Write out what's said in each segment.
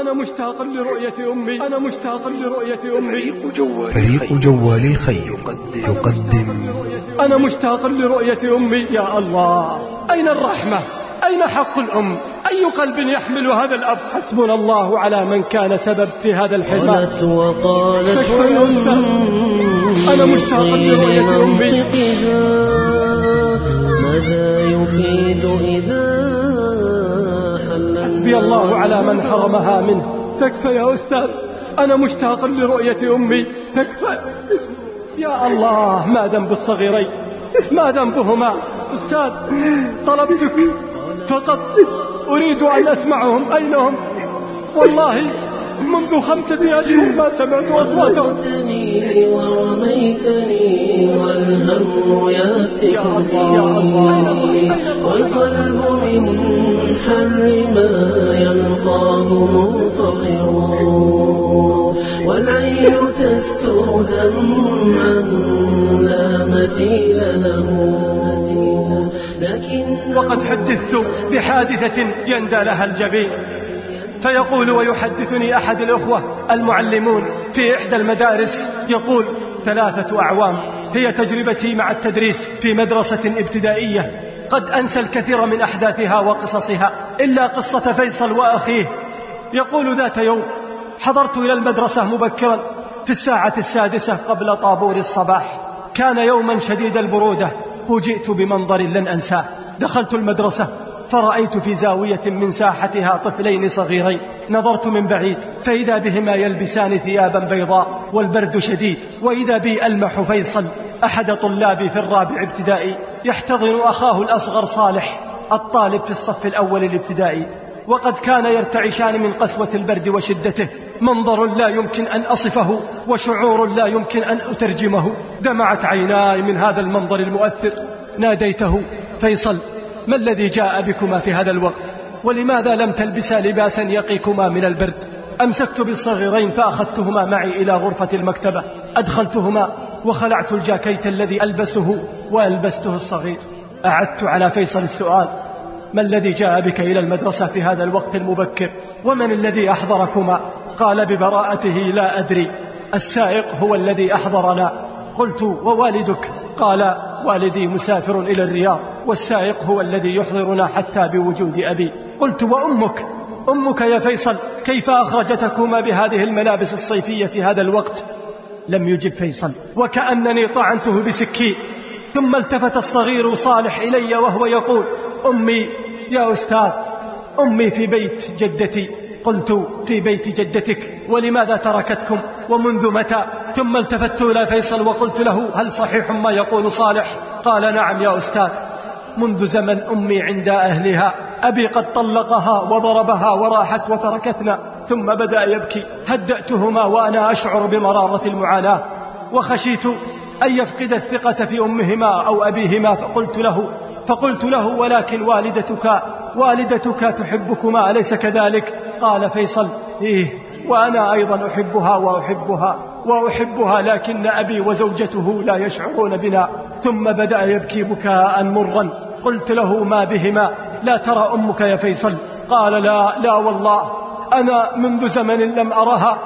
أنا مشتاق لرؤية أمي. أنا مشتاق لرؤية أمي. فريق جوال الخير يقدم. أنا مشتاق لرؤية أمي. يا الله أين الرحمة؟ أين حق الأم؟ أي قلب يحمل هذا الأب؟ حسبنا الله على من كان سبب في هذا الحرمان قالت وقالت. أنا مشتاق لرؤية أمي. ماذا يفيد إذا حسبي الله على من حرمها منه. تكفى يا أستاذ. أنا مشتاق لرؤية أمي. تكفى. يا الله ما ذنب الصغيرين؟ ما ذنبهما؟ أستاذ طلبتك فقط. أريد أن أسمعهم. أين هم؟ والله منذ خمسة أشهر ما سمعت أصواتهم. رميتني ورميتني والهم يفتكني والقلب من حر ما يلقاه منفطر والعين تستر دمعا لا مثيل له. لكن وقد حدثت بحادثة يندى لها الجبين. فيقول ويحدثني أحد الأخوة المعلمون في إحدى المدارس يقول ثلاثة أعوام هي تجربتي مع التدريس في مدرسة ابتدائية. قد أنسى الكثير من أحداثها وقصصها إلا قصة فيصل وأخيه. يقول ذات يوم حضرت إلى المدرسة مبكرا في الساعة السادسة قبل طابور الصباح. كان يوما شديد البرودة. فوجئت بمنظر لن أنساه. دخلت المدرسة فرأيت في زاوية من ساحتها طفلين صغيرين. نظرت من بعيد فإذا بهما يلبسان ثيابا بيضاء والبرد شديد. وإذا بي ألمح فيصل أحد طلابي في الرابع ابتدائي يحتضن أخاه الأصغر صالح الطالب في الصف الأول الابتدائي وقد كان يرتعشان من قسوة البرد وشدته منظر لا يمكن أن أصفه وشعور لا يمكن أن أترجمه دمعت عيناي من هذا المنظر المؤثر. ناديته فيصل ما الذي جاء بكما في هذا الوقت؟ ولماذا لم تلبسا لباسا يقيكما من البرد؟ أمسكت بالصغيرين فأخذتهما معي إلى غرفة المكتبة أدخلتهما وخلعت الجاكيت الذي ألبسه وألبسته الصغير. أعدت على فيصل السؤال ما الذي جاء بك إلى المدرسة في هذا الوقت المبكر؟ ومن الذي أحضركما قال ببراءته لا أدري السائق هو الذي أحضرنا. قلت ووالدك؟ قال والدي مسافر إلى الرياض والسائق هو الذي يحضرنا حتى بوجود أبي. قلت وأمك؟ أمك يا فيصل كيف أخرجتكما بهذه الملابس الصيفية في هذا الوقت؟ لم يجب فيصل. وكأنني طعنته بسكين ثم التفت الصغير صالح إلي وهو يقول أمي يا أستاذ أمي في بيت جدتي. قلت في بيت جدتك ولماذا تركتكم؟ ومنذ متى؟ ثم التفت إلى فيصل وقلت له هل صحيح ما يقول صالح؟ قال نعم يا أستاذ. منذ زمن أمي عند أهلها أبي قد طلقها وضربها وراحت وتركتنا. ثم بدأ يبكي. هدأتهما وأنا أشعر بمرارة المعاناة. وخشيت أن يفقد الثقة في أمهما أو أبيهما فقلت له فقلت له ولكن والدتك والدتك تحبكما أليس كذلك؟ قال فيصل إيه وأنا أيضا أحبها وأحبها وأحبها لكن أبي وزوجته لا يشعرون بنا. ثم بدأ يبكي بكاء مرا. قلت له ما بهما؟ لا ترى أمك يا فيصل. قال لا لا والله. أنا منذ زمن لم أرها.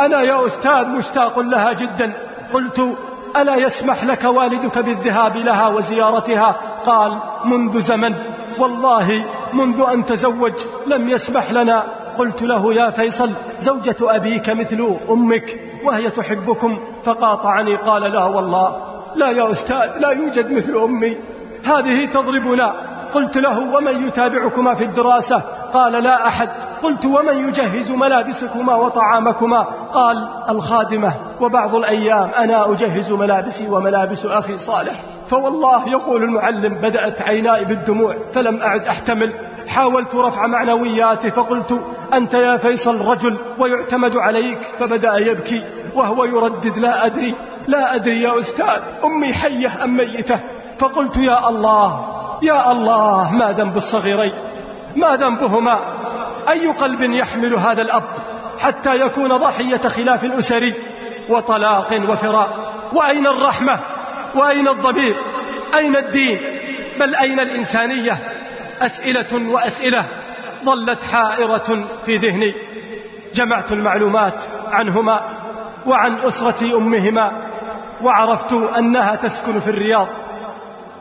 أنا يا أستاذ مشتاق لها جدا. قلت ألا يسمح لك والدك بالذهاب لها وزيارتها؟ قال منذ زمن. والله منذ أن تزوج لم يسمح لنا. قلت له يا فيصل زوجة أبيك مثل أمك وهي تحبكم. فقاطعني قال لا والله. لا يا أستاذ لا يوجد مثل أمي. هذه تضربنا. قلت له ومن يتابعكما في الدراسة؟ قال لا أحد. قلت ومن يجهز ملابسكما وطعامكما؟ قال الخادمة وبعض الأيام أنا أجهز ملابسي وملابس أخي صالح. فوالله يقول المعلم بدأت عيناي بالدموع فلم أعد أحتمل. حاولت رفع معنوياته فقلت أنت يا فيصل رجل ويعتمد عليك. فبدأ يبكي وهو يردد لا أدري لا أدري يا أستاذ أمي حية أم ميتة؟ فقلت يا الله يا الله ما ذنب الصغيرين ما ذنبهما؟ أي قلب يحمل هذا الأب حتى يكون ضحية خلاف أسري وطلاق وفراق؟ وأين الرحمة؟ وأين الضمير؟ أين الدين؟ بل أين الإنسانية؟ أسئلة وأسئلة ظلت حائرة في ذهني. جمعت المعلومات عنهما وعن أسرة أمهما وعرفت أنها تسكن في الرياض.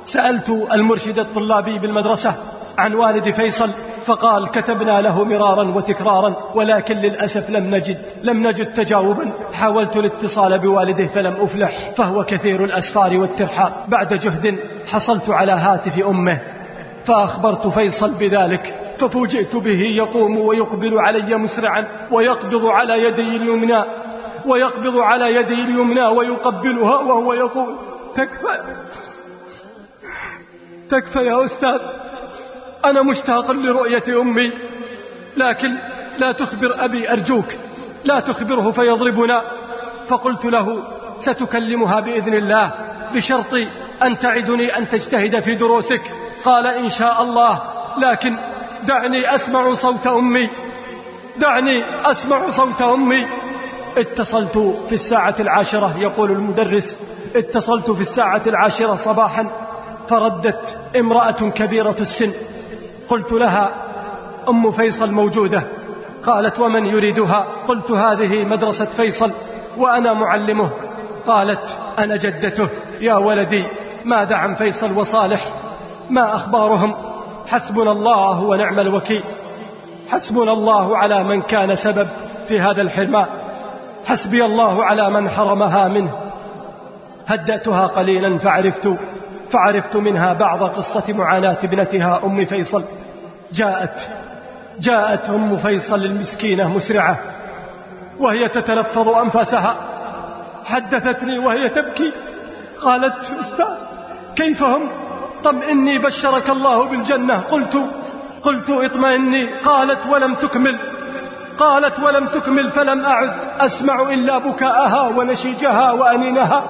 سألت المرشد الطلابي بالمدرسة عن والد فيصل فقال كتبنا له مرارا وتكرارا ولكن للأسف لم نجد لم نجد تجاوبا. حاولت الاتصال بوالده فلم أفلح فهو كثير الأسفار والترحال بعد جهد حصلت على هاتف أمه فأخبرت فيصل بذلك. ففوجئت به يقوم ويقبل علي مسرعا ويقبض على يدي اليمنى ويقبض على يدي اليمنى ويقبلها وهو يقول تكفى تكفى يا أستاذ. أنا مشتاق لرؤية أمي لكن لا تخبر أبي أرجوك لا تخبره فيضربنا. فقلت له ستكلمها بإذن الله بشرط أن تعدني أن تجتهد في دروسك. قال إن شاء الله لكن دعني أسمع صوت أمي دعني أسمع صوت أمي. اتصلت في الساعة العاشرة يقول المدرس. اتصلت في الساعة العاشرة صباحا فردت امرأة كبيرة السن. قلت لها أم فيصل موجودة. قالت ومن يريدها؟ قلت هذه مدرسة فيصل وأنا معلمه. قالت أنا جدته. يا ولدي ماذا عن فيصل وصالح؟ ما أخبارهم؟ حسبنا الله ونعم الوكيل. حسبنا الله على من كان سبب في هذا الحرمان. حسبي الله على من حرمها منه. هدأتها قليلا فعرفت فعرفت منها بعض قصة معاناة ابنتها أم فيصل. جاءت جاءت أم فيصل المسكينة مسرعة وهي تتلفظ أنفاسها. حدثتني وهي تبكي. قالت أستاذ كيف هم؟ طمئني بشرك الله بالجنة. قلت قلت اطمئني. قالت ولم تكمل. قالت ولم تكمل فلم أعد. أسمع إلا بكاءها ونشيجها وأنينها.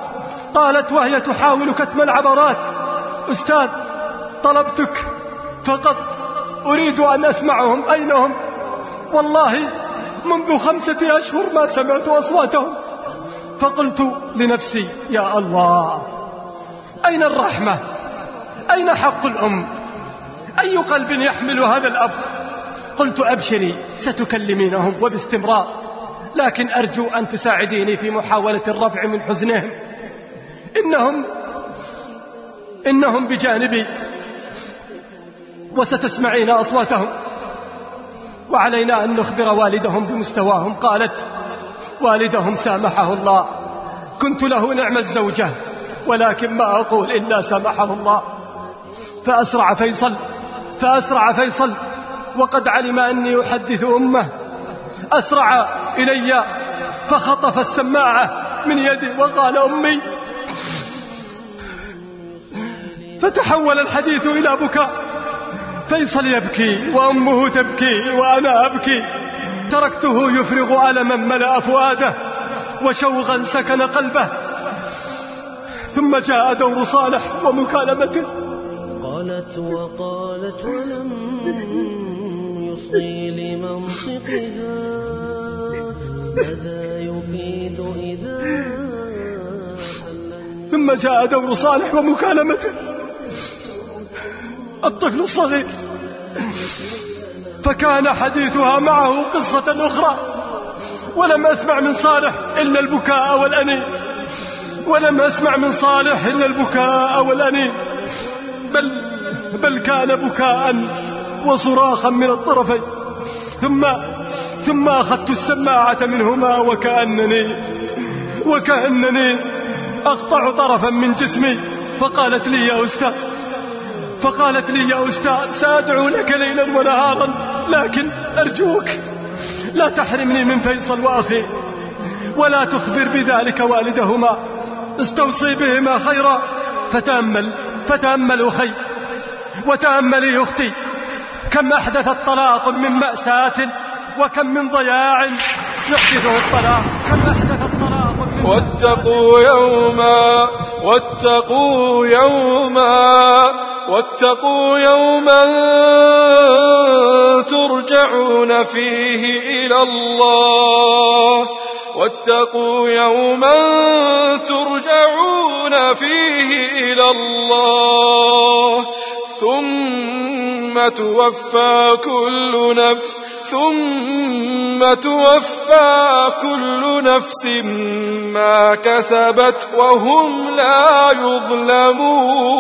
قالت وهي تحاول كتم العبرات أستاذ طلبتك فقط أريد أن أسمعهم أين هم والله منذ خمسة أشهر ما سمعت أصواتهم. فقلت لنفسي يا الله أين الرحمة؟ أين حق الأم؟ أي قلب يحمل هذا الأب؟ قلت أبشري ستكلمينهم وباستمرار لكن أرجو أن تساعديني في محاولة الرفع من حزنهم. إنهم إنهم بجانبي وستسمعين أصواتهم وعلينا أن نخبر والدهم بمستواهم. قالت والدهم سامحه الله. كنت له نعم الزوجة ولكن ما أقول إلا سامحه الله. فأسرع فيصل فأسرع فيصل وقد علم أني أحدث أمه. أسرع إلي فخطف السماعة من يدي وقال أمي فتحول الحديث إلى بكاء. فيصل يبكي وأمه تبكي وأنا أبكي. تركته يفرغ ألما ملأ فؤاده وشوغا سكن قلبه. ثم جاء دور صالح ومكالمته قالت وقالت ولم يصغي لمنطقها. ماذا يفيد إذا ثم جاء دور صالح ومكالمته الطفل الصغير. فكان حديثها معه قصة أخرى. ولم أسمع من صالح إلا البكاء والأنين. ولم أسمع من صالح إلا البكاء والأنين. بل, بل كان بكاء وصراخا من الطرفين. ثم ثم أخذت السماعة منهما وكأنني وكأنني أقطع طرفا من جسمي. فقالت لي يا أستاذ فقالت لي يا أستاذ سأدعو لك ليلا ونهارا لكن أرجوك لا تحرمني من فيصل وأخي ولا تخبر بذلك والدهما. استوصي بهما خيرا. فتأمل فتأمل أخي وتأملي أختي. كم أحدث الطلاق من مأساة وكم من ضياع يحدثه الطلاق. كم أحدث الطلاق واتقوا يوما واتقوا يوما. واتقوا يوما ترجعون فيه إلى الله. واتقوا يوما ترجعون فيه إلى الله. ثم توفى كل نفس ثم توفى كل نفس ما كسبت وهم لا يظلمون.